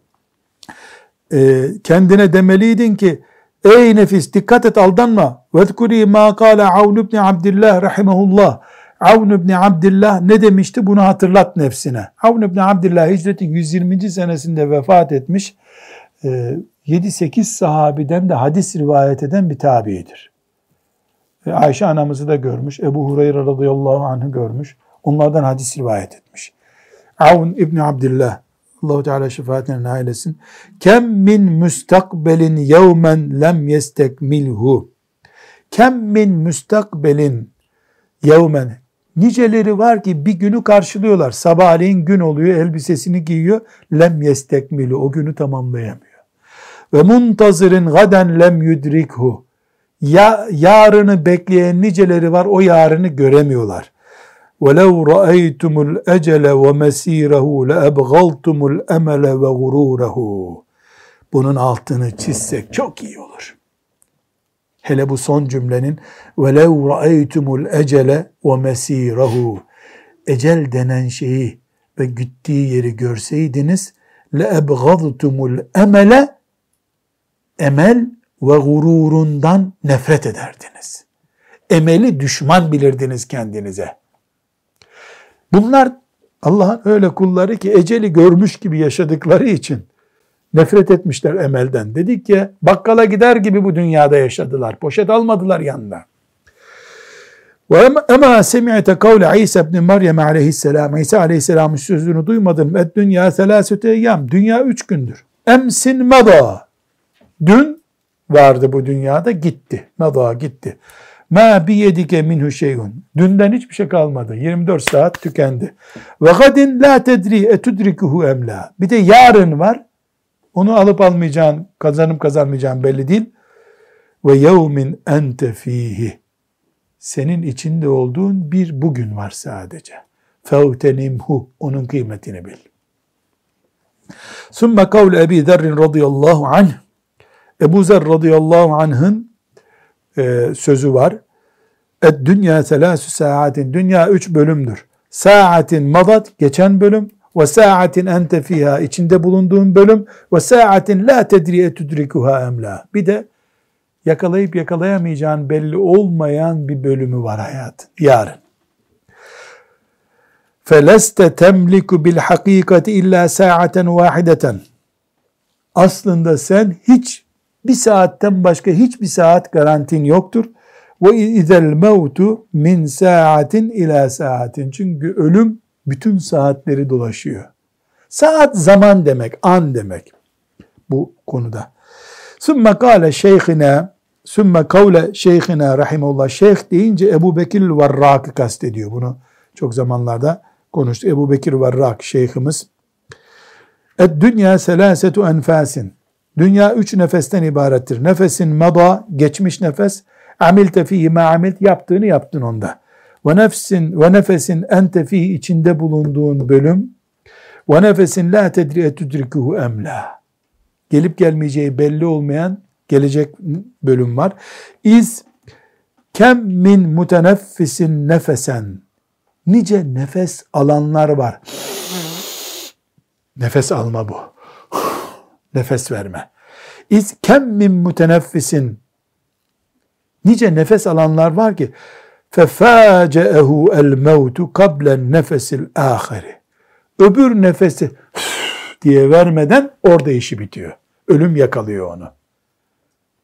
Ee, kendine demeliydin ki ey nefis dikkat et aldanma. Vezkuri ma kâle Avn ibn Abdillah rahimahullah. Avn ibn Abdillah ne demişti? Bunu hatırlat nefsine. Avn ibn Abdillah hicretin 120. senesinde vefat etmiş. 7-8 ee, sahabiden de hadis rivayet eden bir tabiidir. Ayşe anamızı da görmüş. Ebu Hureyre radıyallahu anh'ı görmüş. Onlardan hadis rivayet etmiş. Avn İbni Abdillah Allahu Teala şefaatine nail etsin. Kem min müstakbelin yevmen lem yestekmilhu. Kem min müstakbelin yevmen Niceleri var ki bir günü karşılıyorlar. Sabahleyin gün oluyor, elbisesini giyiyor. Lem yestekmilu, o günü tamamlayamıyor. Ve muntazirin gaden lem yudrikhu. Ya, yarını bekleyen niceleri var, o yarını göremiyorlar. وَلَوْ رَأَيْتُمُ الْاَجَلَ وَمَس۪يرَهُ لَاَبْغَلْتُمُ الْاَمَلَ وَغُرُورَهُ Bunun altını çizsek çok iyi olur. Hele bu son cümlenin وَلَوْ رَأَيْتُمُ الْاَجَلَ وَمَس۪يرَهُ Ecel denen şeyi ve gittiği yeri görseydiniz لَاَبْغَضْتُمُ الْاَمَلَ Emel ve gururundan nefret ederdiniz. Emeli düşman bilirdiniz kendinize. Bunlar Allah'ın öyle kulları ki eceli görmüş gibi yaşadıkları için nefret etmişler emelden. Dedik ya bakkala gider gibi bu dünyada yaşadılar. Poşet almadılar yanına. Ama semi'te kavle İsa ibn Meryem aleyhisselam. İsa aleyhisselamın sözünü duymadın mı? Dünya selasüte eyyam. Dünya üç gündür. Emsin meda. Dün vardı bu dünyada gitti. Meda gitti. Ma bi yedike minhu şeyun. Dünden hiçbir şey kalmadı. 24 saat tükendi. Ve gadin la tedri etudrikuhu emla. Bir de yarın var. Onu alıp almayacağın, kazanıp kazanmayacağın belli değil. Ve yevmin ente fihi. Senin içinde olduğun bir bugün var sadece. Fevtenimhu. Onun kıymetini bil. Sümme kavl Ebi Zerrin radıyallahu anh. Ebu Zer radıyallahu anh'ın e, sözü var. Et dünya selâsü saatin. Dünya üç bölümdür. Saatin madat geçen bölüm ve saatin ente fiha içinde bulunduğun bölüm ve saatin la tedriye tudrikuha emla. Bir de yakalayıp yakalayamayacağın belli olmayan bir bölümü var hayat. Yarın. Temliku bil hakikati illa saaten vahideten. Aslında sen hiç bir saatten başka hiçbir saat garantin yoktur. Ve izel mevtu min saatin ila saatin. Çünkü ölüm bütün saatleri dolaşıyor. Saat zaman demek, an demek bu konuda. Sümme kâle şeyhine, sümme kavle şeyhine rahimullah. Şeyh deyince Ebu Bekir Varrak'ı kastediyor. Bunu çok zamanlarda konuştuk. Ebu Bekir Varrak şeyhimiz. Et dünya selasetu enfasin. Dünya üç nefesten ibarettir. Nefesin mada, geçmiş nefes. Amilte fihi ma amilt, yaptığını yaptın onda. Ve nefsin ve nefesin ente fihi içinde bulunduğun bölüm. Ve nefesin la tedri etudrikuhu emla. Gelip gelmeyeceği belli olmayan gelecek bölüm var. İz kem min muteneffisin nefesen. Nice nefes alanlar var. Nefes alma bu nefes verme. İz kem min muteneffisin nice nefes alanlar var ki fefacehu el mevtu kablen nefesil ahiri. Öbür nefesi diye vermeden orada işi bitiyor. Ölüm yakalıyor onu.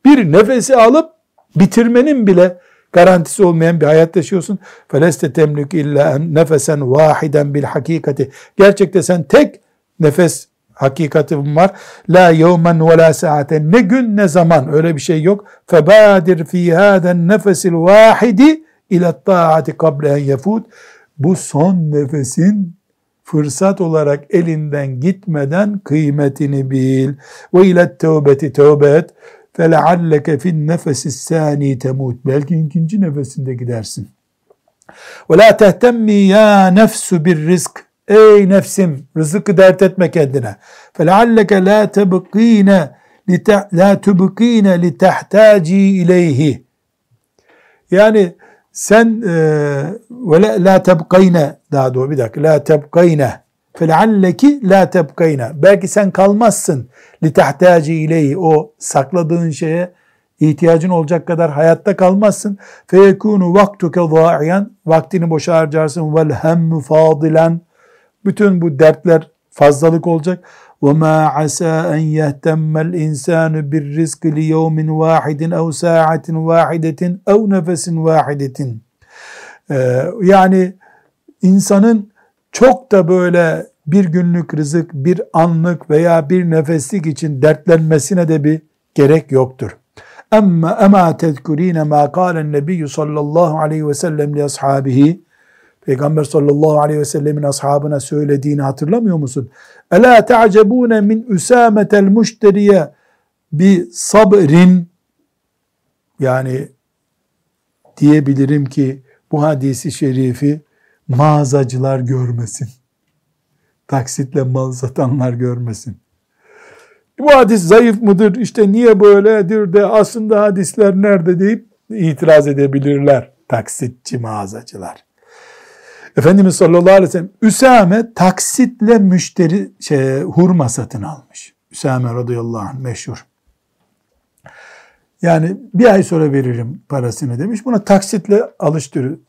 Bir nefesi alıp bitirmenin bile garantisi olmayan bir hayat yaşıyorsun. Feleste temlük illa nefesen vahiden bil hakikati. Gerçekte sen tek nefes hakikatim var. La yevmen ve la saaten. Ne gün ne zaman öyle bir şey yok. Febadir fi haden nefesil vahidi ila taati kable en yefut. Bu son nefesin fırsat olarak elinden gitmeden kıymetini bil. Ve ile tevbeti tevbe et. فَلَعَلَّكَ فِي النَّفَسِ السَّانِي temut. Belki ikinci nefesinde gidersin. وَلَا تَهْتَمِّ يَا نَفْسُ بِالرِّزْقِ Ey nefsim rızıkı dert etme kendine. فَلَعَلَّكَ لَا تَبْقِينَ لَا تُبْقِينَ لِتَحْتَاجِي اِلَيْهِ Yani sen e, ve la, la tebkayne daha doğru bir dakika la tebkayne felealleki la tebkayne belki sen kalmazsın li tahtaci ileyhi o sakladığın şeye ihtiyacın olacak kadar hayatta kalmazsın feyekunu vaktuke zâ'iyen vaktini boşa harcarsın vel hemmu fadilen bütün bu dertler fazlalık olacak وَمَا عَسَى أَنْ يَهْتَمَّ الْاِنْسَانُ بِالرِّزْقِ لِيَوْمٍ وَاحِدٍ اَوْ سَاعَةٍ وَاحِدَةٍ اَوْ نَفَسٍ وَاحِدَةٍ ee, Yani insanın çok da böyle bir günlük rızık, bir anlık veya bir nefeslik için dertlenmesine de bir gerek yoktur. Ama ema tezkurine ma kâlen nebiyyü sallallahu aleyhi ve sellem li ashabihi Peygamber sallallahu aleyhi ve sellemin ashabına söylediğini hatırlamıyor musun? Ela ta'cebune min üsametel müşteriye bi sabrin yani diyebilirim ki bu hadisi şerifi mağazacılar görmesin. Taksitle mal satanlar görmesin. Bu hadis zayıf mıdır? İşte niye böyledir de aslında hadisler nerede deyip itiraz edebilirler taksitçi mağazacılar. Efendimiz sallallahu aleyhi ve sellem Üsame taksitle müşteri şey, hurma satın almış. Üsame radıyallahu anh meşhur. Yani bir ay sonra veririm parasını demiş. Buna taksitle alıştır.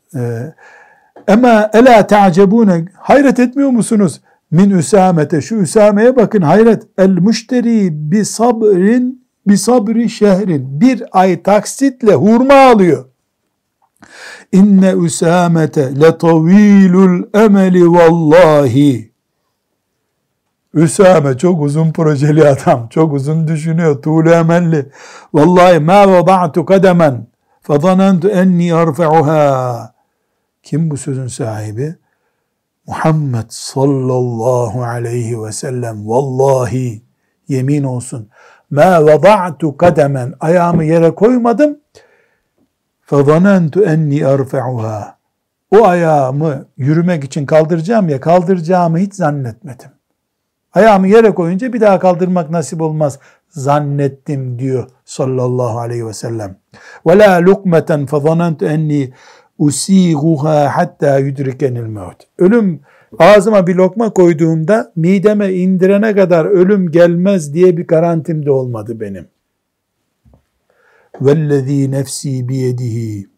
Ama ee, ela ta'cebune hayret etmiyor musunuz? Min üsamete şu üsameye bakın hayret. El müşteri bi sabrin bi sabri şehrin. Bir ay taksitle hurma alıyor. İnne üsamete letavilul emeli vallahi. Üsame çok uzun projeli adam. Çok uzun düşünüyor. Tuğlu emelli. Vallahi ma vada'tu kademen fazanentu enni arfa'uha. Kim bu sözün sahibi? Muhammed sallallahu aleyhi ve sellem. Vallahi yemin olsun. Ma vada'tu kademen. Ayağımı yere koymadım. فَظَنَنْتُ enni اَرْفَعُهَا O ayağımı yürümek için kaldıracağım ya, kaldıracağımı hiç zannetmedim. Ayağımı yere koyunca bir daha kaldırmak nasip olmaz zannettim diyor sallallahu aleyhi ve sellem. وَلَا لُقْمَةً فَظَنَنْتُ enni usiguha hatta yudrikenil mevt. Ölüm ağzıma bir lokma koyduğumda mideme indirene kadar ölüm gelmez diye bir garantim de olmadı benim. Vellezî nefsi biyedihi.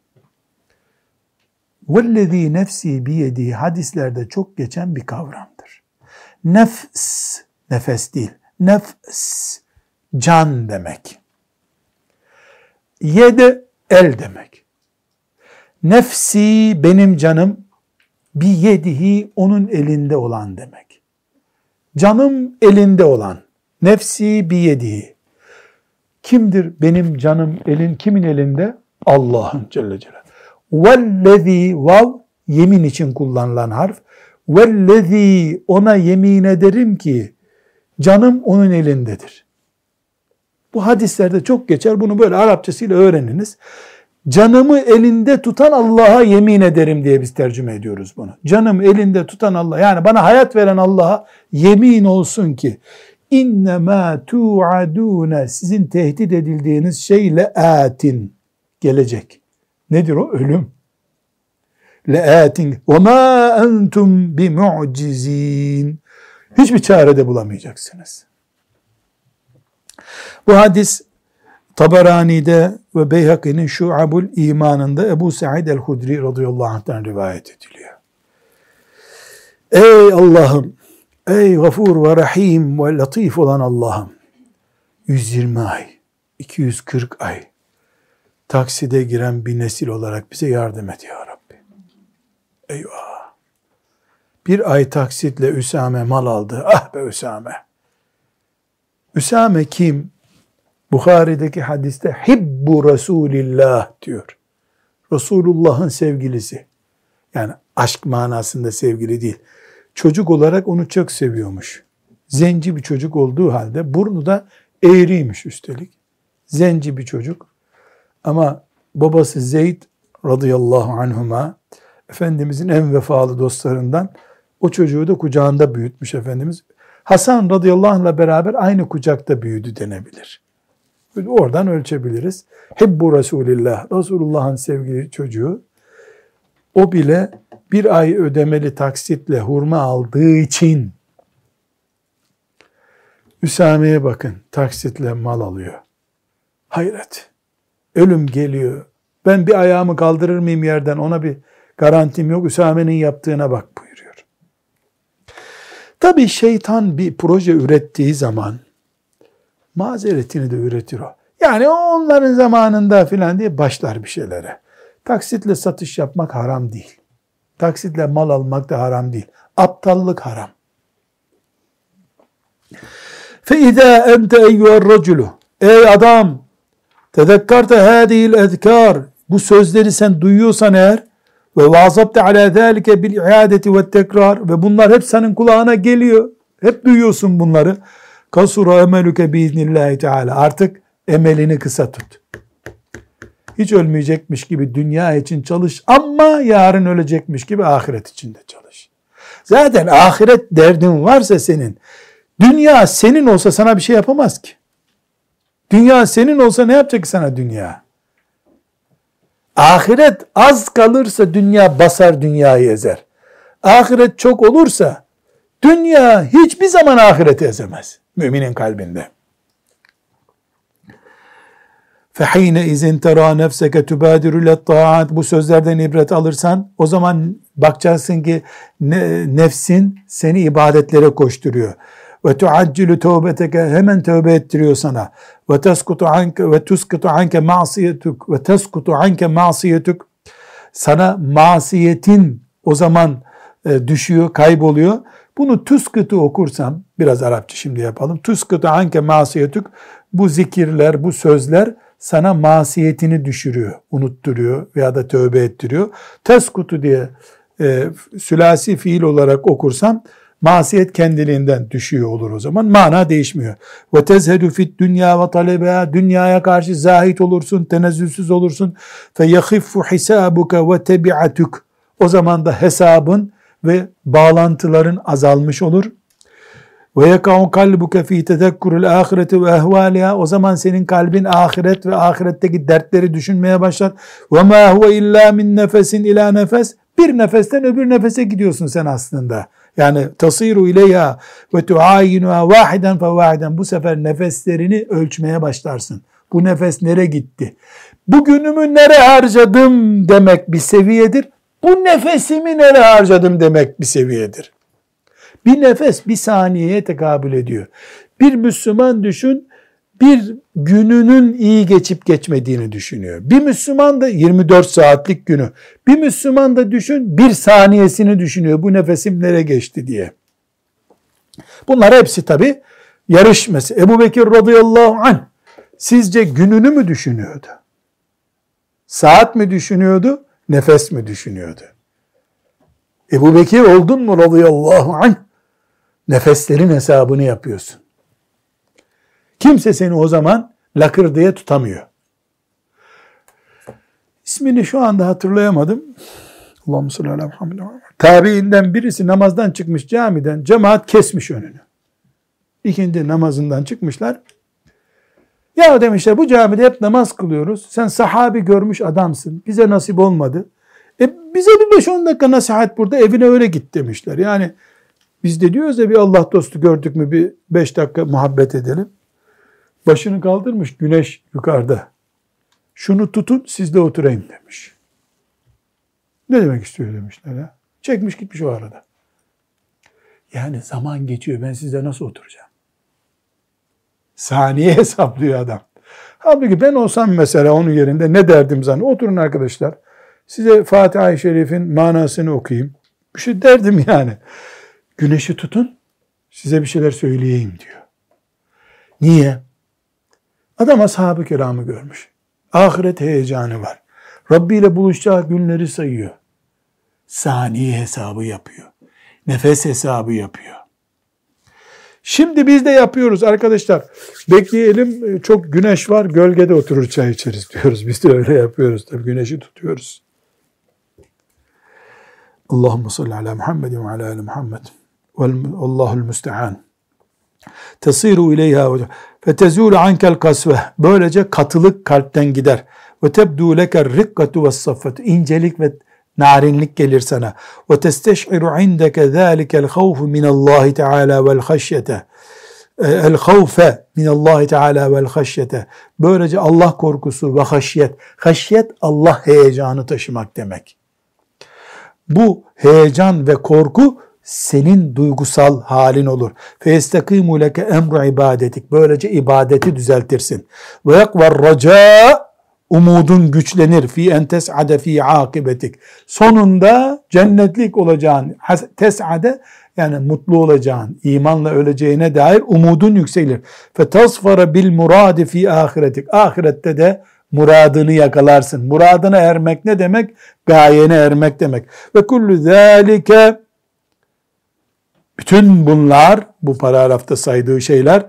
Vellezî nefsi biyedihi hadislerde çok geçen bir kavramdır. Nefs, nefes değil, nefs, can demek. Yedi, el demek. Nefsi, benim canım, bir yedihi, onun elinde olan demek. Canım elinde olan, nefsi biyedihi. Kimdir benim canım elin kimin elinde? Allah'ın Celle Celaluhu. Vellezî vav yemin için kullanılan harf. Vellezî ona yemin ederim ki canım onun elindedir. Bu hadislerde çok geçer. Bunu böyle Arapçasıyla öğreniniz. Canımı elinde tutan Allah'a yemin ederim diye biz tercüme ediyoruz bunu. Canım elinde tutan Allah yani bana hayat veren Allah'a yemin olsun ki innema tu'adune sizin tehdit edildiğiniz şeyle atin gelecek. Nedir o? Ölüm. Le'atin ve ma entum bi mu'cizin. Hiçbir çare bulamayacaksınız. Bu hadis Tabarani'de ve Beyhaki'nin Şu'abul imanında Ebu Said el-Hudri radıyallahu anh'tan rivayet ediliyor. Ey Allah'ım, ey gafur ve rahim ve latif olan Allah'ım, 120 ay, 240 ay takside giren bir nesil olarak bize yardım et ya Rabbi. Eyvah. Bir ay taksitle Üsame mal aldı. Ah be Üsame. Üsame kim? Bukhari'deki hadiste Hibbu Resulillah diyor. Resulullah'ın sevgilisi. Yani aşk manasında sevgili değil. Çocuk olarak onu çok seviyormuş. Zenci bir çocuk olduğu halde burnu da eğriymiş üstelik. Zenci bir çocuk. Ama babası Zeyd radıyallahu anhuma Efendimizin en vefalı dostlarından o çocuğu da kucağında büyütmüş Efendimiz. Hasan radıyallahu anh'la beraber aynı kucakta büyüdü denebilir. Oradan ölçebiliriz. Hibbu Resulillah, Resulullah'ın sevgili çocuğu. O bile bir ay ödemeli taksitle hurma aldığı için Üsame'ye bakın taksitle mal alıyor. Hayret. Ölüm geliyor. Ben bir ayağımı kaldırır mıyım yerden ona bir garantim yok. Üsame'nin yaptığına bak buyuruyor. Tabi şeytan bir proje ürettiği zaman mazeretini de üretir o. Yani onların zamanında filan diye başlar bir şeylere. Taksitle satış yapmak haram değil. Taksitle mal almak da haram değil. Aptallık haram. فَاِذَا اَنْتَ اَيُّهَا الرَّجُلُ Ey adam! Tedekkarte hâdihil ezkâr Bu sözleri sen duyuyorsan eğer ve vazabte ala zâlike bil iadeti ve tekrar ve bunlar hep senin kulağına geliyor. Hep duyuyorsun bunları. Kasura emelüke biiznillahü teala. Artık emelini kısa tut. Hiç ölmeyecekmiş gibi dünya için çalış ama yarın ölecekmiş gibi ahiret için de çalış. Zaten ahiret derdin varsa senin, dünya senin olsa sana bir şey yapamaz ki. Dünya senin olsa ne yapacak ki sana dünya? Ahiret az kalırsa dünya basar dünyayı ezer. Ahiret çok olursa dünya hiçbir zaman ahireti ezemez müminin kalbinde fehine izin tera nefseke tübâdirüle taat bu sözlerden ibret alırsan o zaman bakacaksın ki nefsin seni ibadetlere koşturuyor. Ve tuaccilü tövbeteke hemen tövbe ettiriyor sana. Ve teskutu anke ve tuskutu anke masiyetuk ve teskutu anke masiyetuk sana masiyetin o zaman e, düşüyor, kayboluyor. Bunu tüskıtı okursam, biraz Arapça şimdi yapalım. Tüskıtı anke masiyetuk bu zikirler, bu sözler sana masiyetini düşürüyor, unutturuyor veya da tövbe ettiriyor. Teskutu diye e, sülasi fiil olarak okursam masiyet kendiliğinden düşüyor olur o zaman. Mana değişmiyor. Ve tezhedu fit dünya ve talebeha dünyaya karşı zahit olursun, tenezzülsüz olursun. Fe yahiffu hisabuka ve tebiatuk. O zaman da hesabın ve bağlantıların azalmış olur. Ve yeka'u kalbuke fi tezekkurul ahireti ve ehvaliha. O zaman senin kalbin ahiret ve ahiretteki dertleri düşünmeye başlar. Ve ma huve illa min nefesin ila nefes. Bir nefesten öbür nefese gidiyorsun sen aslında. Yani tasiru ileyha ve tuayinuha vahiden fe vahiden. Bu sefer nefeslerini ölçmeye başlarsın. Bu nefes nere gitti? Bugünümü nere harcadım demek bir seviyedir. Bu nefesimi nere harcadım demek bir seviyedir. Bir nefes bir saniyeye tekabül ediyor. Bir Müslüman düşün bir gününün iyi geçip geçmediğini düşünüyor. Bir Müslüman da 24 saatlik günü. Bir Müslüman da düşün bir saniyesini düşünüyor. Bu nefesim nereye geçti diye. Bunlar hepsi tabi yarışması. Ebu Bekir radıyallahu anh sizce gününü mü düşünüyordu? Saat mi düşünüyordu? Nefes mi düşünüyordu? Ebu Bekir oldun mu radıyallahu anh? Nefeslerin hesabını yapıyorsun. Kimse seni o zaman lakır diye tutamıyor. İsmini şu anda hatırlayamadım. Allah'ım salli ala Muhammed. Tabiinden birisi namazdan çıkmış camiden, cemaat kesmiş önünü. İkindi namazından çıkmışlar. Ya demişler bu camide hep namaz kılıyoruz. Sen sahabi görmüş adamsın. Bize nasip olmadı. E bize bir 5-10 dakika nasihat burada evine öyle git demişler. Yani biz de diyoruz ya bir Allah dostu gördük mü bir 5 dakika muhabbet edelim. Başını kaldırmış güneş yukarıda. Şunu tutun siz de oturayım demiş. Ne demek istiyor demişler ya. Çekmiş gitmiş o arada. Yani zaman geçiyor ben sizde nasıl oturacağım? Saniye hesaplıyor adam. Halbuki ben olsam mesela onun yerinde ne derdim zaten? Oturun arkadaşlar. Size Fatiha-i Şerif'in manasını okuyayım. Bir şey derdim yani. Güneşi tutun, size bir şeyler söyleyeyim diyor. Niye? Adam ashab-ı kiramı görmüş. Ahiret heyecanı var. Rabbi ile buluşacağı günleri sayıyor. Saniye hesabı yapıyor. Nefes hesabı yapıyor. Şimdi biz de yapıyoruz arkadaşlar. Bekleyelim çok güneş var gölgede oturur çay içeriz diyoruz. Biz de öyle yapıyoruz tabii güneşi tutuyoruz. Allahümme salli ala Muhammed ve ala ali. Allahul müstehan. Tesiru ileyha ve fetezulu ankel kasve. Böylece katılık kalpten gider. Ve tebdu leker rikkatu ve saffet. İncelik ve narinlik gelir sana. Ve testeş'iru indeke zâlikel havfu minallahi teâlâ vel haşyete. El havfe minallahi teâlâ vel haşyete. Böylece Allah korkusu ve haşyet. Haşyet Allah heyecanı taşımak demek. Bu heyecan ve korku senin duygusal halin olur. Feyestakimu leke emru ibadetik. Böylece ibadeti düzeltirsin. Ve yakvar raca umudun güçlenir fi en tes'ade fi akibetik. Sonunda cennetlik olacağın, tes'ade yani mutlu olacağın, imanla öleceğine dair umudun yükselir. Bil muradi fi ahiretik. Ahirette de muradını yakalarsın. Muradına ermek ne demek? Gayene ermek demek. Ve kullu zâlike bütün bunlar bu paragrafta saydığı şeyler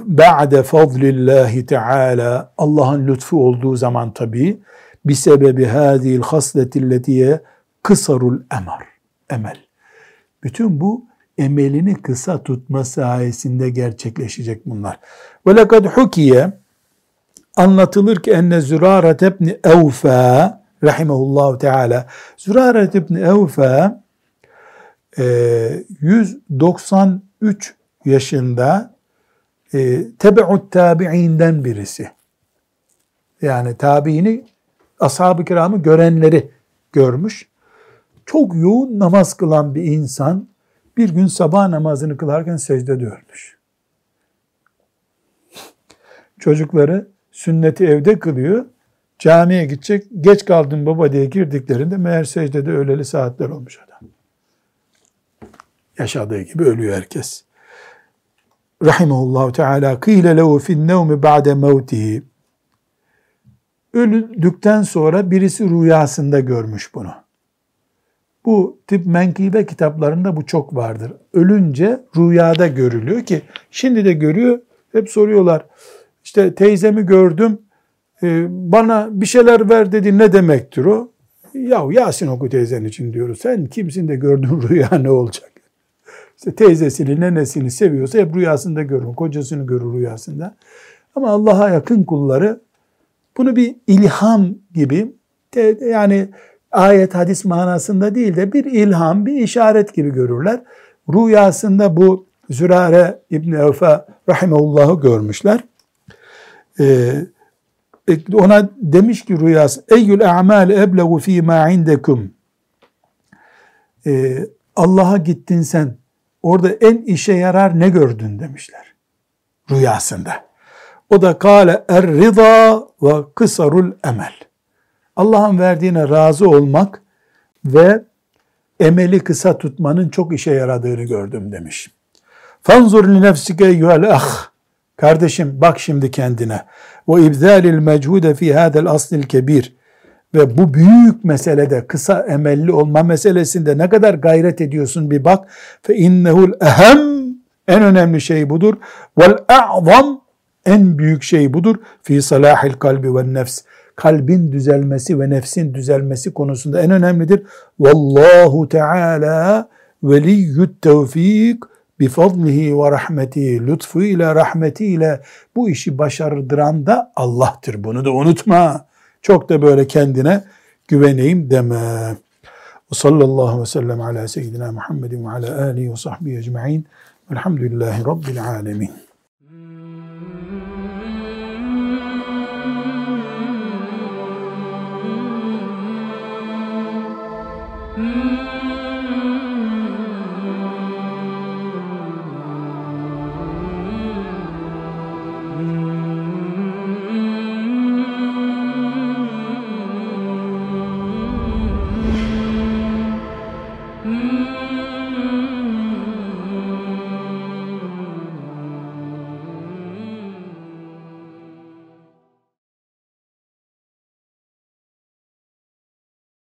ba'de fadlillahi teala Allah'ın lütfu olduğu zaman tabi bir sebebi hadil hasletilletiye kısarul emar emel. Bütün bu emelini kısa tutma sayesinde gerçekleşecek bunlar. Ve lekad hukiye anlatılır ki enne Züraret ibn Evfa rahimehullahu teala Züraret ibn Evfa 193 yaşında e, tebe'ut tabi'inden birisi. Yani tabiini ashab-ı kiramı görenleri görmüş. Çok yoğun namaz kılan bir insan bir gün sabah namazını kılarken secdede ölmüş. Çocukları sünneti evde kılıyor. Camiye gidecek. Geç kaldın baba diye girdiklerinde meğer secdede öleli saatler olmuş adam. Yaşadığı gibi ölüyor herkes rahimahullahu teala kıyle lehu fin nevmi ba'de mevtihi öldükten sonra birisi rüyasında görmüş bunu. Bu tip menkıbe kitaplarında bu çok vardır. Ölünce rüyada görülüyor ki şimdi de görüyor. Hep soruyorlar. İşte teyzemi gördüm. E, bana bir şeyler ver dedi. Ne demektir o? Yahu Yasin oku teyzen için diyoruz. Sen kimsin de gördün rüya ne olacak? İşte teyzesini, nenesini seviyorsa hep rüyasında görür. Kocasını görür rüyasında. Ama Allah'a yakın kulları bunu bir ilham gibi yani ayet hadis manasında değil de bir ilham, bir işaret gibi görürler. Rüyasında bu Zürare İbni Evfa rahimehullah'ı görmüşler. Ee, ona demiş ki rüyası Eyyül a'mal eblegu fî mâ indekum ee, Allah'a gittin sen orada en işe yarar ne gördün demişler rüyasında. O da kâle er rıza ve kısarul emel. Allah'ın verdiğine razı olmak ve emeli kısa tutmanın çok işe yaradığını gördüm demiş. Fanzur li nefsike eyyuhel ah. Kardeşim bak şimdi kendine. Ve ibzalil mechude fi hadel aslil kebir. Ve bu büyük meselede kısa emelli olma meselesinde ne kadar gayret ediyorsun bir bak. Fe innehul ehem en önemli şey budur. Vel a'zam en büyük şey budur. Fi salahil kalbi ve nefs. Kalbin düzelmesi ve nefsin düzelmesi konusunda en önemlidir. Vallahu Teala veliyyut tevfik bifadlihi ve rahmetihi lütfuyla rahmetiyle bu işi başardıran da Allah'tır. Bunu da unutma. Çok da böyle kendine güveneyim deme. Ve sallallahu aleyhi ve sellem ala seyyidina Muhammedin ve ala alihi ve sahbihi ecma'in. Velhamdülillahi Rabbil alemin.